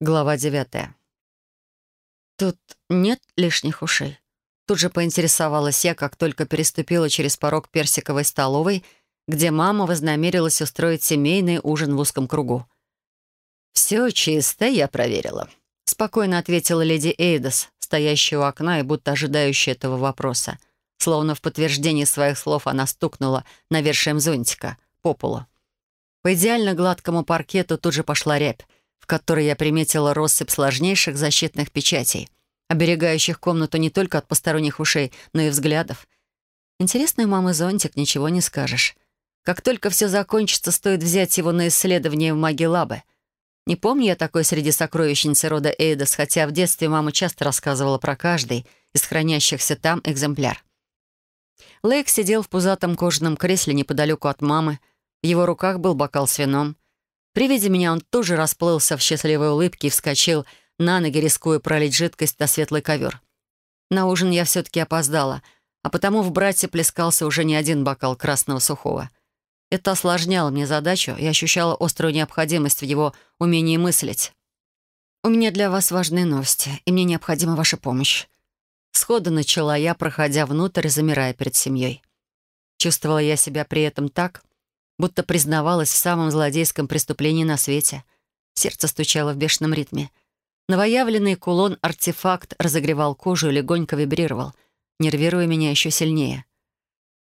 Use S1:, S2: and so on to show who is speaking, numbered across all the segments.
S1: Глава девятая. «Тут нет лишних ушей?» Тут же поинтересовалась я, как только переступила через порог персиковой столовой, где мама вознамерилась устроить семейный ужин в узком кругу. «Все чисто, я проверила», — спокойно ответила леди Эйдас, стоящая у окна и будто ожидающая этого вопроса. Словно в подтверждении своих слов она стукнула навершием зонтика по полу. По идеально гладкому паркету тут же пошла рябь, которой я приметила россыпь сложнейших защитных печатей, оберегающих комнату не только от посторонних ушей, но и взглядов. Интересный у мамы зонтик, ничего не скажешь. Как только все закончится, стоит взять его на исследование в Магелабе. Не помню я такой среди сокровищницы рода Эйдас, хотя в детстве мама часто рассказывала про каждый из хранящихся там экземпляр. Лейк сидел в пузатом кожаном кресле неподалеку от мамы. В его руках был бокал с вином. При виде меня он тоже расплылся в счастливой улыбке и вскочил на ноги, рискуя пролить жидкость на светлый ковер. На ужин я все-таки опоздала, а потому в брате плескался уже не один бокал красного сухого. Это осложняло мне задачу и ощущала острую необходимость в его умении мыслить. «У меня для вас важные новости, и мне необходима ваша помощь». Сходу начала я, проходя внутрь и замирая перед семьей. Чувствовала я себя при этом так, будто признавалась в самом злодейском преступлении на свете. Сердце стучало в бешеном ритме. Новоявленный кулон-артефакт разогревал кожу и легонько вибрировал, нервируя меня еще сильнее.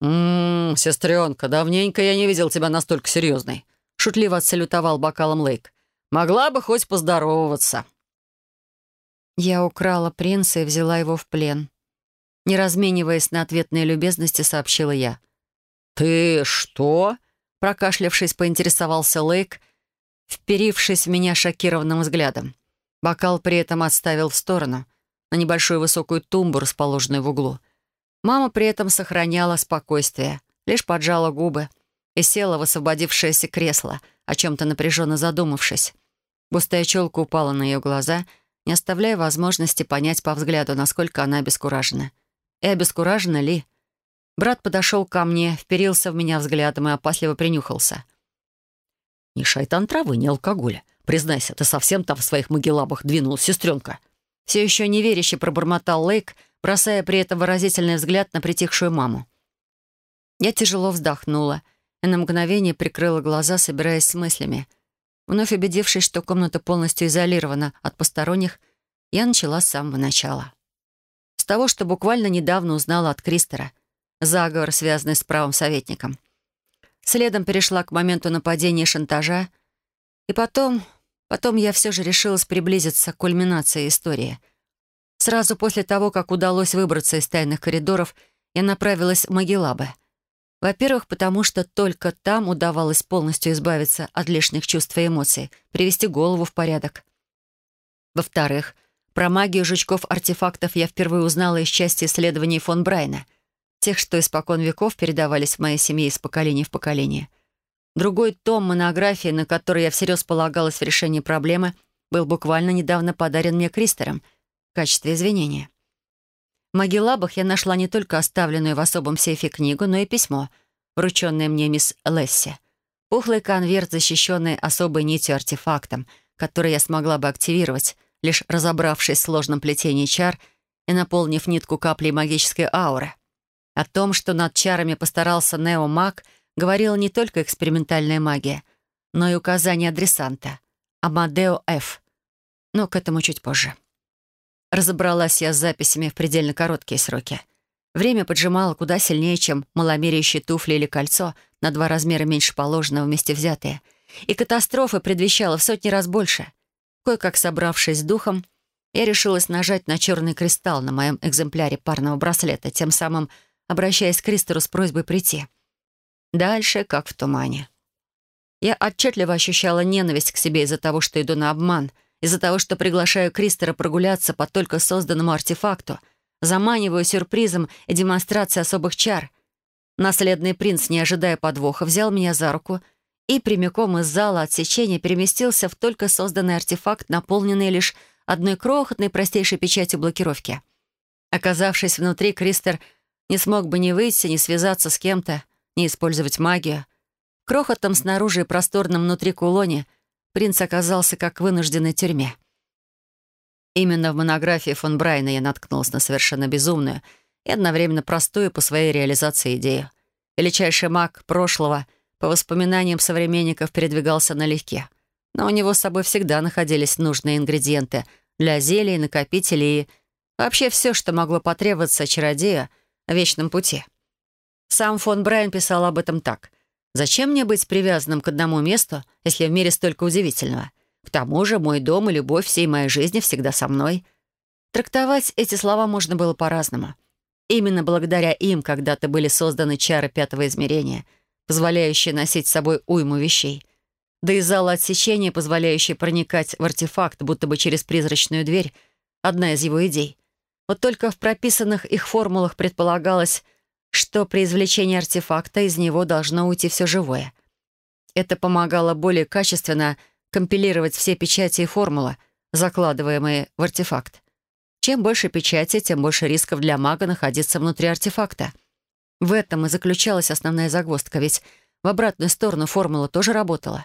S2: «Ммм, сестренка, давненько я не видел тебя настолько серьезной», — шутливо отсалютовал бокалом Лейк. «Могла бы хоть поздороваться».
S1: Я украла принца и взяла его в плен. Не размениваясь на ответные любезности, сообщила я.
S2: «Ты что?»
S1: Прокашлявшись, поинтересовался Лейк, вперившись в меня шокированным взглядом. Бокал при этом отставил в сторону, на небольшую высокую тумбу, расположенную в углу. Мама при этом сохраняла спокойствие, лишь поджала губы и села в освободившееся кресло, о чем-то напряженно задумавшись. Густая челка упала на ее глаза, не оставляя возможности понять по взгляду, насколько она обескуражена. И обескуражена ли? Брат подошел ко мне, вперился в меня взглядом и опасливо принюхался.
S2: «Не шайтан травы, не алкоголя. Признайся, ты совсем там в своих могилабах двинулась, сестренка».
S1: Все еще неверяще пробормотал Лейк, бросая при этом выразительный взгляд на притихшую маму. Я тяжело вздохнула и на мгновение прикрыла глаза, собираясь с мыслями. Вновь убедившись, что комната полностью изолирована от посторонних, я начала с самого начала. С того, что буквально недавно узнала от Кристера — заговор, связанный с правым советником. Следом перешла к моменту нападения и шантажа. И потом... Потом я все же решилась приблизиться к кульминации истории. Сразу после того, как удалось выбраться из тайных коридоров, я направилась в Магеллабе. Во-первых, потому что только там удавалось полностью избавиться от лишних чувств и эмоций, привести голову в порядок. Во-вторых, про магию жучков-артефактов я впервые узнала из части исследований фон Брайна — тех, что испокон веков передавались в моей семье из поколения в поколение. Другой том монографии, на который я всерьез полагалась в решении проблемы, был буквально недавно подарен мне Кристером в качестве извинения. В Магеллабах я нашла не только оставленную в особом сейфе книгу, но и письмо, врученное мне мисс Лесси. Пухлый конверт, защищенный особой нитью артефактом, который я смогла бы активировать, лишь разобравшись в сложном плетении чар и наполнив нитку каплей магической ауры — о том, что над чарами постарался Нео-маг, говорила не только экспериментальная магия, но и указание адресанта — Амадео Ф. Но к этому чуть позже. Разобралась я с записями в предельно короткие сроки. Время поджимало куда сильнее, чем маломерящие туфли или кольцо, на два размера меньше положенного вместе взятые. И катастрофа предвещала в сотни раз больше. Кое-как собравшись с духом, я решилась нажать на черный кристалл на моем экземпляре парного браслета, тем самым обращаясь к Кристеру с просьбой прийти. Дальше как в тумане. Я отчетливо ощущала ненависть к себе из-за того, что иду на обман, из-за того, что приглашаю Кристера прогуляться по только созданному артефакту, заманиваю сюрпризом и демонстрацией особых чар. Наследный принц, не ожидая подвоха, взял меня за руку и прямиком из зала отсечения переместился в только созданный артефакт, наполненный лишь одной крохотной простейшей печатью блокировки. Оказавшись внутри, Кристер не смог бы ни выйти, ни связаться с кем-то, ни использовать магию. Крохотом снаружи и просторном внутри кулоне принц оказался как в вынужденной тюрьме. Именно в монографии фон Брайна я наткнулась на совершенно безумную и одновременно простую по своей реализации идею. Величайший маг прошлого, по воспоминаниям современников, передвигался налегке. Но у него с собой всегда находились нужные ингредиенты для зелий, накопителей и вообще все, что могло потребоваться чародея в вечном пути. Сам фон Брайан писал об этом так. «Зачем мне быть привязанным к одному месту, если в мире столько удивительного?» К тому же мой дом и любовь всей моей жизни всегда со мной. Трактовать эти слова можно было по-разному. Именно благодаря им когда-то были созданы чары пятого измерения, позволяющие носить с собой уйму вещей. Да и зал отсечения, позволяющий проникать в артефакт, будто бы через призрачную дверь, одна из его идей. Вот только в прописанных их формулах предполагалось, что при извлечении артефакта из него должно уйти все живое. Это помогало более качественно компилировать все печати и формулы, закладываемые в артефакт. Чем больше печати, тем больше рисков для мага находиться внутри артефакта. В этом и заключалась основная загвоздка, ведь в обратную сторону формула тоже работала.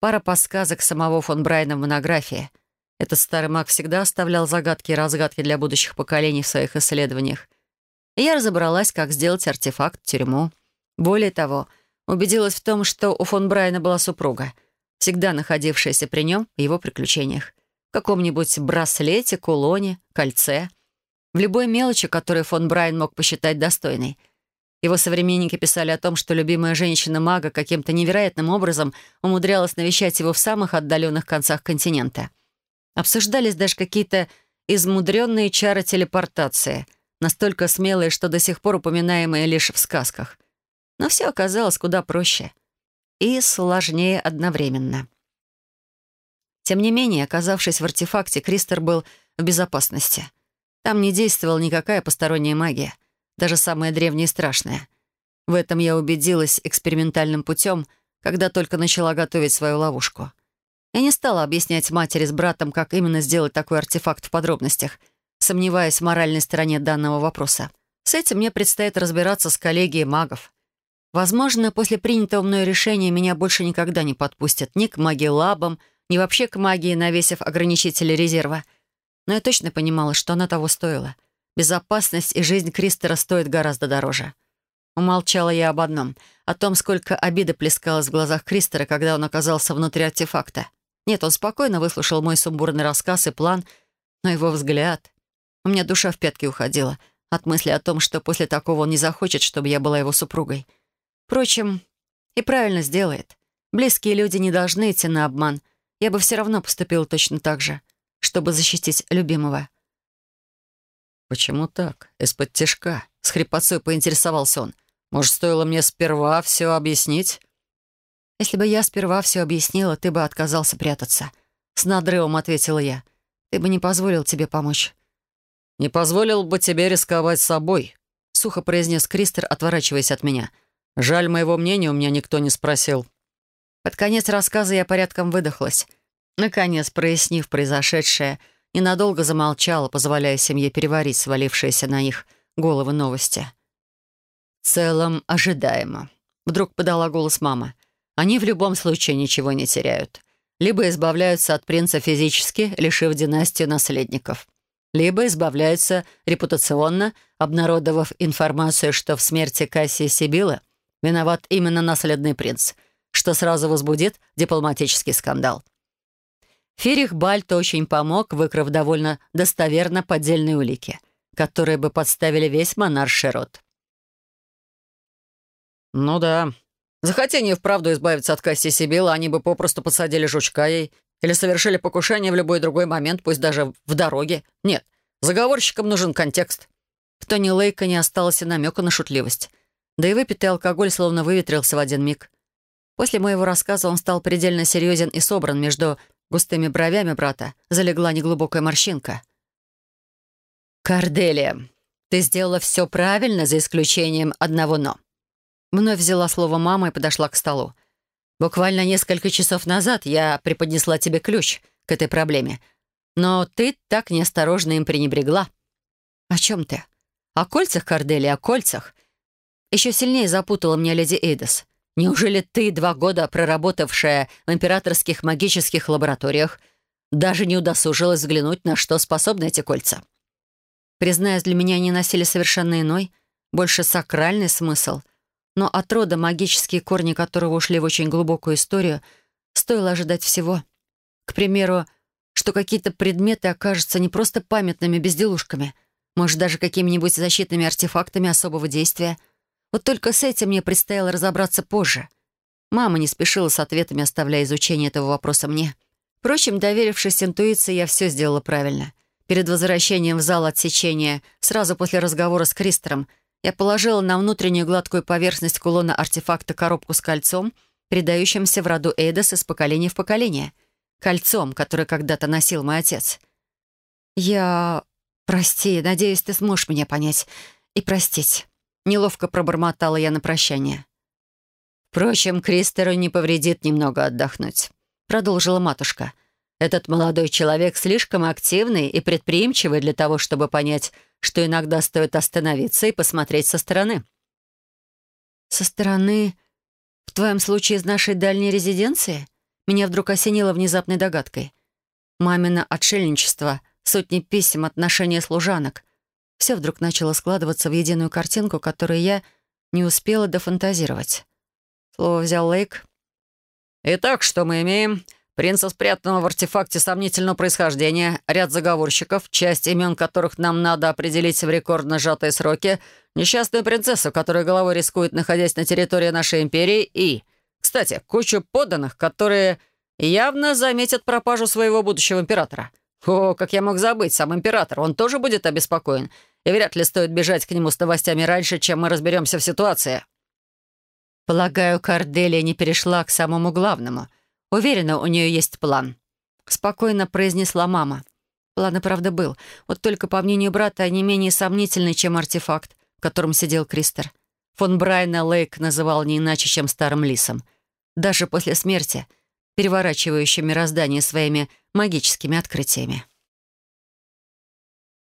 S1: Пара подсказок самого фон Брайна в монографии. Этот старый маг всегда оставлял загадки и разгадки для будущих поколений в своих исследованиях. И я разобралась, как сделать артефакт-тюрьму. Более того, убедилась в том, что у фон Брайна была супруга — всегда находившаяся при нем в его приключениях. В каком-нибудь браслете, кулоне, кольце. В любой мелочи, которую фон Брайан мог посчитать достойной. Его современники писали о том, что любимая женщина-мага каким-то невероятным образом умудрялась навещать его в самых отдаленных концах континента. Обсуждались даже какие-то измудренные чары телепортации, настолько смелые, что до сих пор упоминаемые лишь в сказках. Но все оказалось куда проще — и сложнее одновременно. Тем не менее, оказавшись в артефакте, Кристер был в безопасности. Там не действовала никакая посторонняя магия, даже самая древняя и страшная. В этом я убедилась экспериментальным путем, когда только начала готовить свою ловушку. Я не стала объяснять матери с братом, как именно сделать такой артефакт в подробностях, сомневаясь в моральной стороне данного вопроса. С этим мне предстоит разбираться с коллегией магов. Возможно, после принятого мной решения меня больше никогда не подпустят ни к магии-лабам, ни вообще к магии, навесив ограничители резерва. Но я точно понимала, что она того стоила. Безопасность и жизнь Кристера стоят гораздо дороже. Умолчала я об одном — о том, сколько обиды плескалось в глазах Кристера, когда он оказался внутри артефакта. Нет, он спокойно выслушал мой сумбурный рассказ и план, но его взгляд... У меня душа в пятки уходила от мысли о том, что после такого он не захочет, чтобы я была его супругой — Впрочем, и правильно сделает. Близкие люди не должны идти на обман. Я бы все равно поступила точно так же, чтобы защитить любимого.
S2: «Почему так? Из-под тяжка?» — с хрипотцой поинтересовался он. «Может, стоило мне сперва все объяснить?»
S1: «Если бы я сперва все объяснила, ты бы отказался прятаться». С надрывом ответила я. «Ты бы не позволил тебе помочь».
S2: «Не позволил бы тебе рисковать собой», — сухо произнес Кристер, отворачиваясь от меня. «Я Жаль, моего мнения у меня никто не спросил.
S1: Под конец рассказа я порядком выдохлась. Наконец, прояснив произошедшее, ненадолго замолчала, позволяя семье переварить свалившиеся на их головы новости. «В целом, ожидаемо», — вдруг подала голос мама. «Они в любом случае ничего не теряют. Либо избавляются от принца физически, лишив династию наследников либо избавляются репутационно, обнародовав информацию, что в смерти Кассии Сибилы Виноват именно наследный принц, что сразу возбудит дипломатический скандал. Ферих Бальто очень помог, выкрав довольно достоверно поддельные улики, которые бы подставили весь монарший род.
S2: «Ну да. Захотя они вправду избавиться от Касси Сибила, они бы попросту подсадили жучка ей или совершили покушение в любой другой момент, пусть даже в дороге. Нет, заговорщикам нужен контекст».
S1: В тоне Лейка не осталось и намека на шутливость — да и выпитый алкоголь словно выветрился в один миг. После моего рассказа он стал предельно серьезен и собран. Между густыми бровями брата залегла неглубокая морщинка. «Корделия, ты сделала все правильно, за исключением одного «но». Вновь взяла слово мама и подошла к столу. «Буквально несколько часов назад я преподнесла тебе ключ к этой проблеме, но ты так неосторожно им пренебрегла». «О чем ты?» «О кольцах, Корделия, о кольцах. Еще сильнее запутала меня леди Эйдас. Неужели ты, два года проработавшая в императорских магических лабораториях,
S2: даже не удосужилась взглянуть, на что способны эти кольца.
S1: Признаюсь, для меня они носили совершенно иной, больше сакральный смысл. Но от рода, магические корни которого ушли в очень глубокую историю, стоило ожидать всего. К примеру, что какие-то предметы окажутся не просто памятными безделушками, может, даже какими-нибудь защитными артефактами особого действия. Вот только с этим мне предстояло разобраться позже. Мама не спешила с ответами, оставляя изучение этого вопроса мне. Впрочем, доверившись интуиции, я все сделала правильно. Перед возвращением в зал отсечения, сразу после разговора с Кристером, я положила на внутреннюю гладкую поверхность кулона артефакта коробку с кольцом, передающимся в роду Эйдос из поколения в поколение — кольцом, которое когда-то носил мой отец. «Я... Прости, надеюсь, ты сможешь меня понять и простить». Неловко пробормотала я на прощание.
S2: «Впрочем, Кристеру не повредит немного отдохнуть», — продолжила матушка. «Этот молодой человек слишком активный и предприимчивый для того, чтобы понять, что иногда стоит остановиться и посмотреть со стороны».
S1: «Со стороны? В твоем случае из нашей дальней резиденции?» Меня вдруг осенило внезапной догадкой. Мамино отшельничество, сотни писем, отношения служанок. Все вдруг начало складываться в единую картинку, которую я не успела дофантазировать. Слово взял Лейк.
S2: «Итак, что мы имеем? Принца, спрятанного в артефакте сомнительного происхождения, ряд заговорщиков, часть имен которых нам надо определить в рекордно сжатые сроки, несчастную принцессу, которая головой рискует, находясь на территории нашей империи, и кстати, кучу подданных, которые явно заметят пропажу своего будущего императора. О, как я мог забыть, сам император, он тоже будет обеспокоен. И вряд ли стоит бежать к нему с новостями раньше, чем мы разберемся в ситуации.
S1: Полагаю, Корделия не перешла к самому главному. Уверена, у нее есть план. Спокойно произнесла мама. План и правда был. Вот только, по мнению брата, они менее сомнительны, чем артефакт, в котором сидел Кристер. Фон Брайна Лейк называл не иначе, чем старым лисом даже после смерти, переворачивающим мироздание своими магическими открытиями.